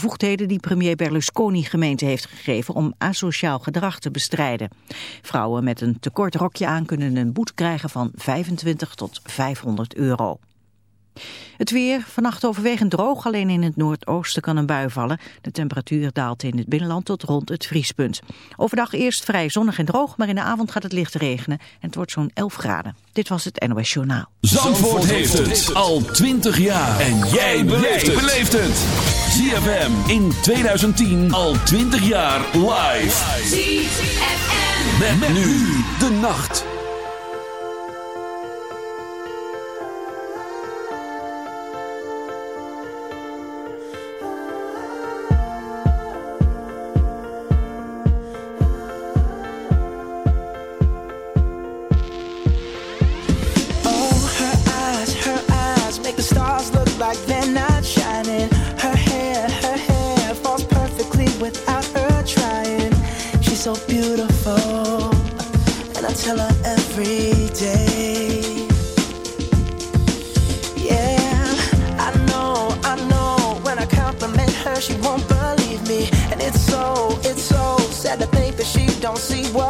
bevoegdheden die premier Berlusconi gemeente heeft gegeven om asociaal gedrag te bestrijden. Vrouwen met een tekort rokje aan kunnen een boete krijgen van 25 tot 500 euro. Het weer, vannacht overwegend droog, alleen in het noordoosten kan een bui vallen. De temperatuur daalt in het binnenland tot rond het vriespunt. Overdag eerst vrij zonnig en droog, maar in de avond gaat het licht regenen. En het wordt zo'n 11 graden. Dit was het NOS Journaal. Zandvoort, heeft, het. al 20 jaar. En jij beleeft het. ZFM in 2010 al 20 jaar live. ZFM. met nu de nacht. so beautiful, and I tell her every day. Yeah, I know, I know. When I compliment her, she won't believe me, and it's so, it's so sad to think that she don't see what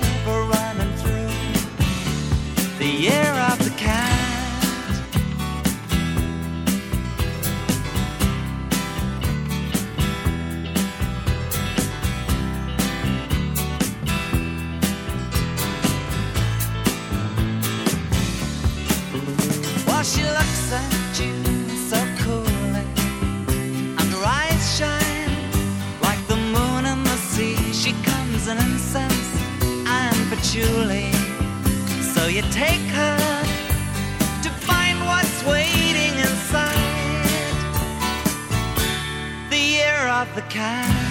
year of the cat. While she looks at you so coolly, and her eyes shine like the moon and the sea. She comes in incense and patchouli. So you take her to find what's waiting inside the year of the cat.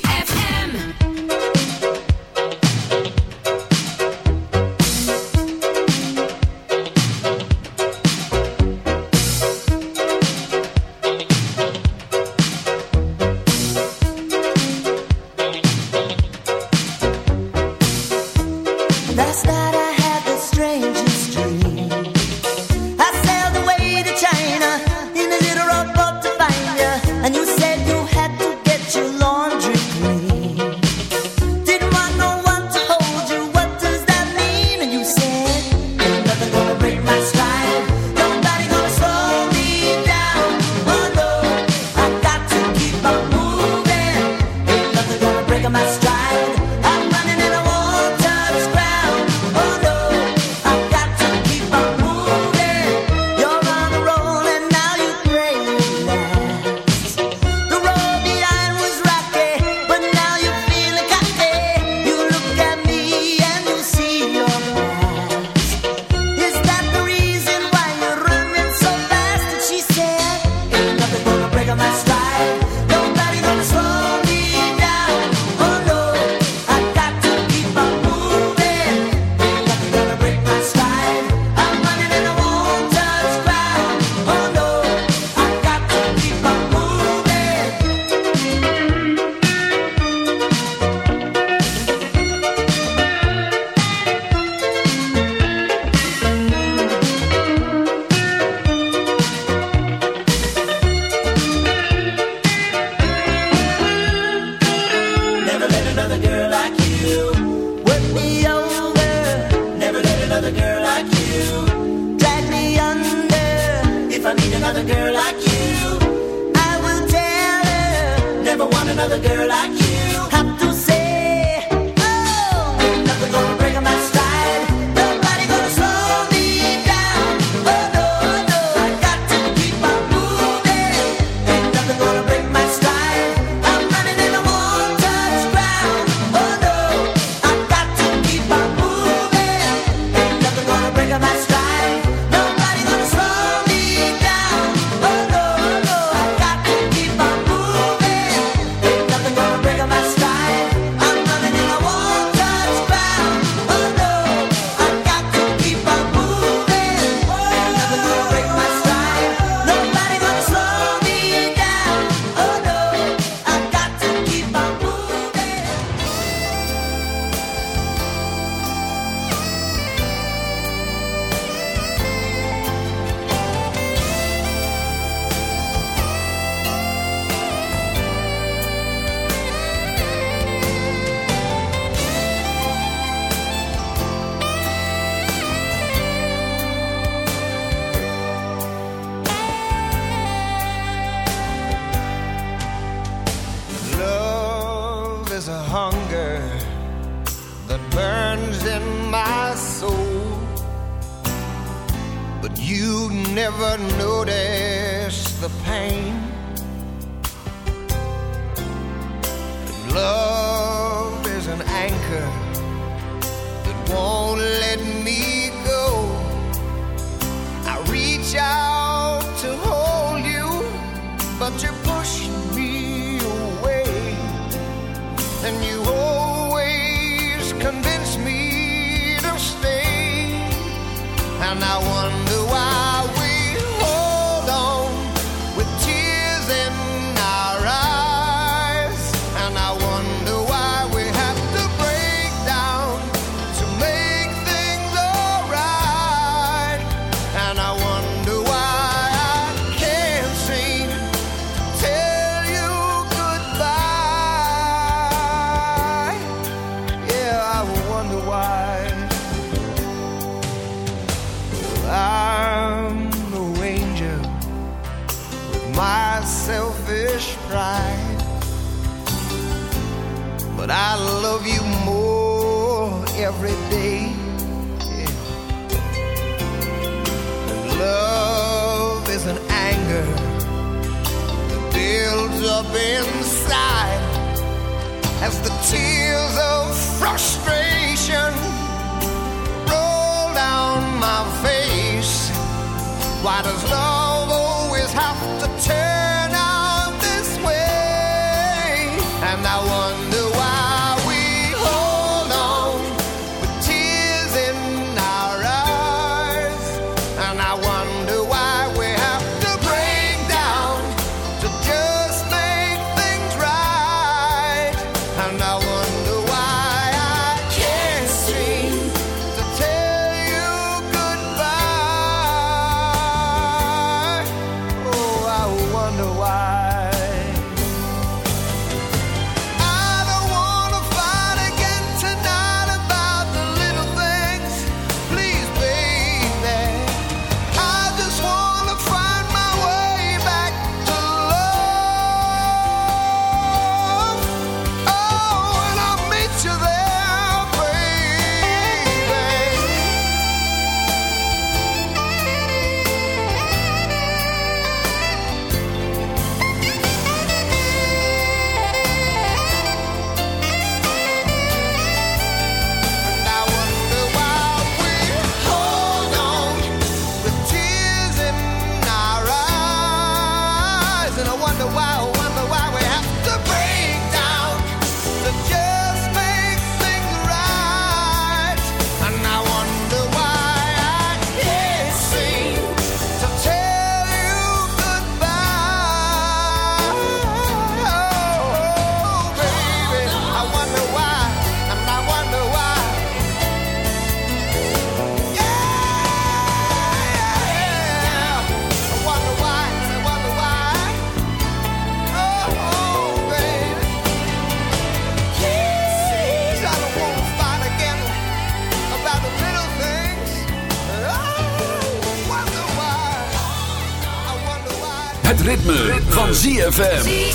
ZFM.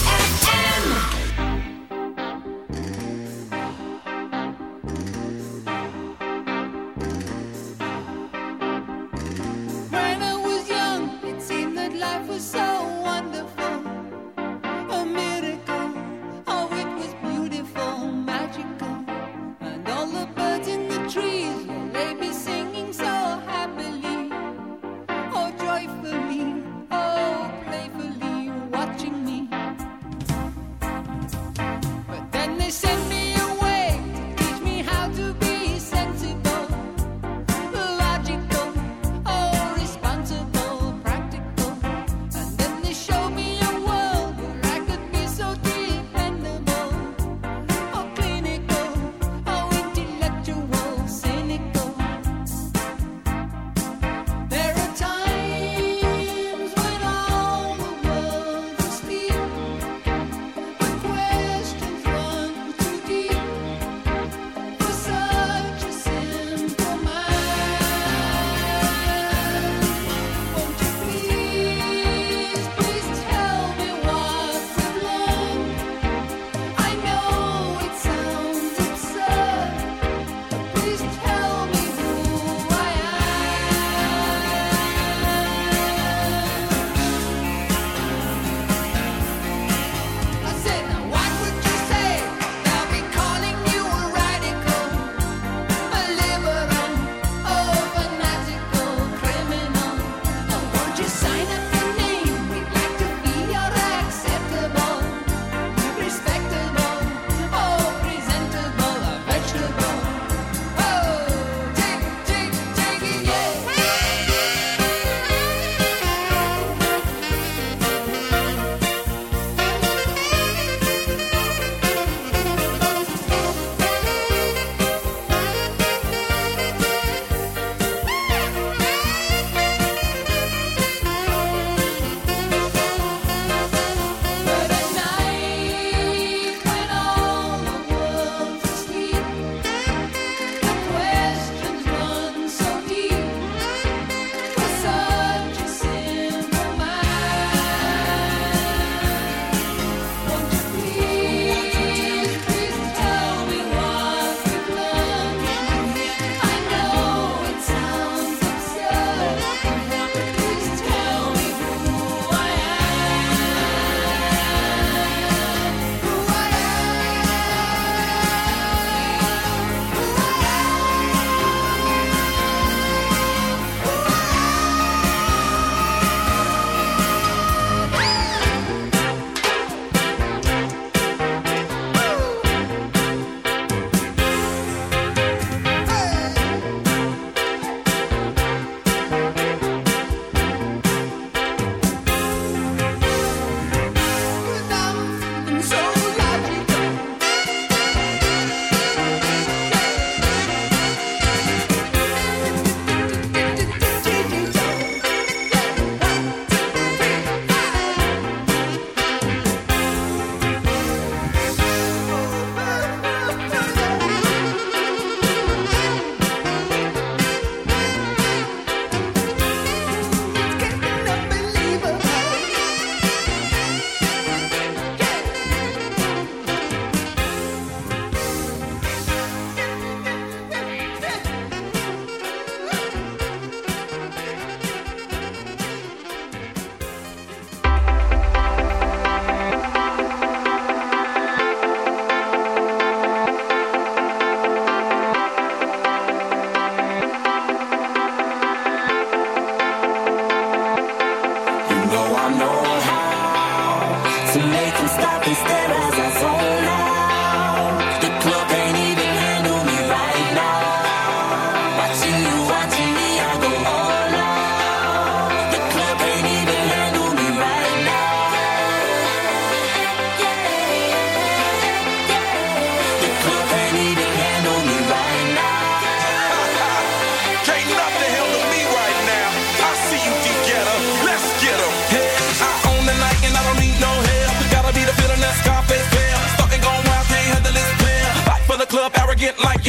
it like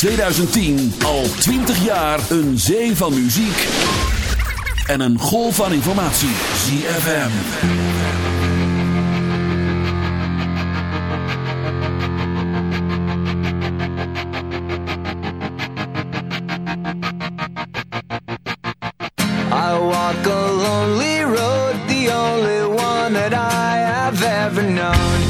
2010 al 20 jaar een zee van muziek en een golf van informatie. ZFM. I walk a lonely road, the only one that I have ever known.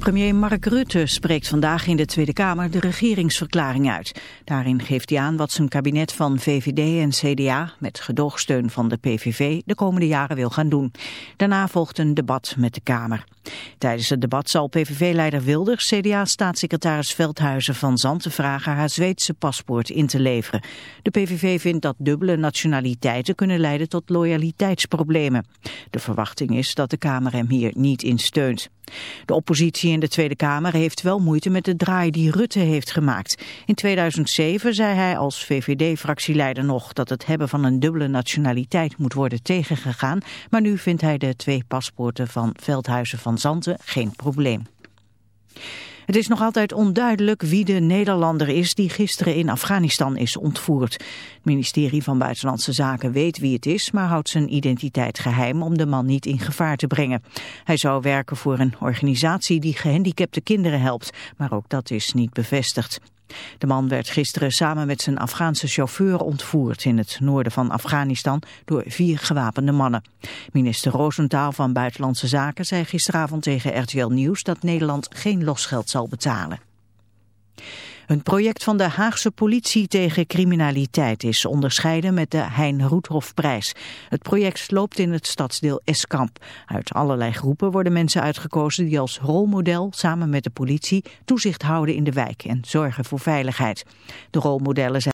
Premier Mark Rutte spreekt vandaag in de Tweede Kamer de regeringsverklaring uit. Daarin geeft hij aan wat zijn kabinet van VVD en CDA, met gedoogsteun van de PVV, de komende jaren wil gaan doen. Daarna volgt een debat met de Kamer. Tijdens het debat zal PVV-leider Wilders CDA-staatssecretaris Veldhuizen van Zanten vragen haar Zweedse paspoort in te leveren. De PVV vindt dat dubbele nationaliteiten kunnen leiden tot loyaliteitsproblemen. De verwachting is dat de Kamer hem hier niet in steunt. De in de Tweede Kamer heeft wel moeite met de draai die Rutte heeft gemaakt. In 2007 zei hij als VVD-fractieleider nog dat het hebben van een dubbele nationaliteit moet worden tegengegaan. Maar nu vindt hij de twee paspoorten van Veldhuizen van Zanten geen probleem. Het is nog altijd onduidelijk wie de Nederlander is die gisteren in Afghanistan is ontvoerd. Het ministerie van Buitenlandse Zaken weet wie het is, maar houdt zijn identiteit geheim om de man niet in gevaar te brengen. Hij zou werken voor een organisatie die gehandicapte kinderen helpt, maar ook dat is niet bevestigd. De man werd gisteren samen met zijn Afghaanse chauffeur ontvoerd in het noorden van Afghanistan door vier gewapende mannen. Minister Roosentaal van Buitenlandse Zaken zei gisteravond tegen RTL Nieuws dat Nederland geen losgeld zal betalen. Een project van de Haagse politie tegen criminaliteit is onderscheiden met de Hein Roethofprijs. Het project loopt in het stadsdeel Eskamp. Uit allerlei groepen worden mensen uitgekozen die als rolmodel samen met de politie toezicht houden in de wijk en zorgen voor veiligheid. De rolmodellen zijn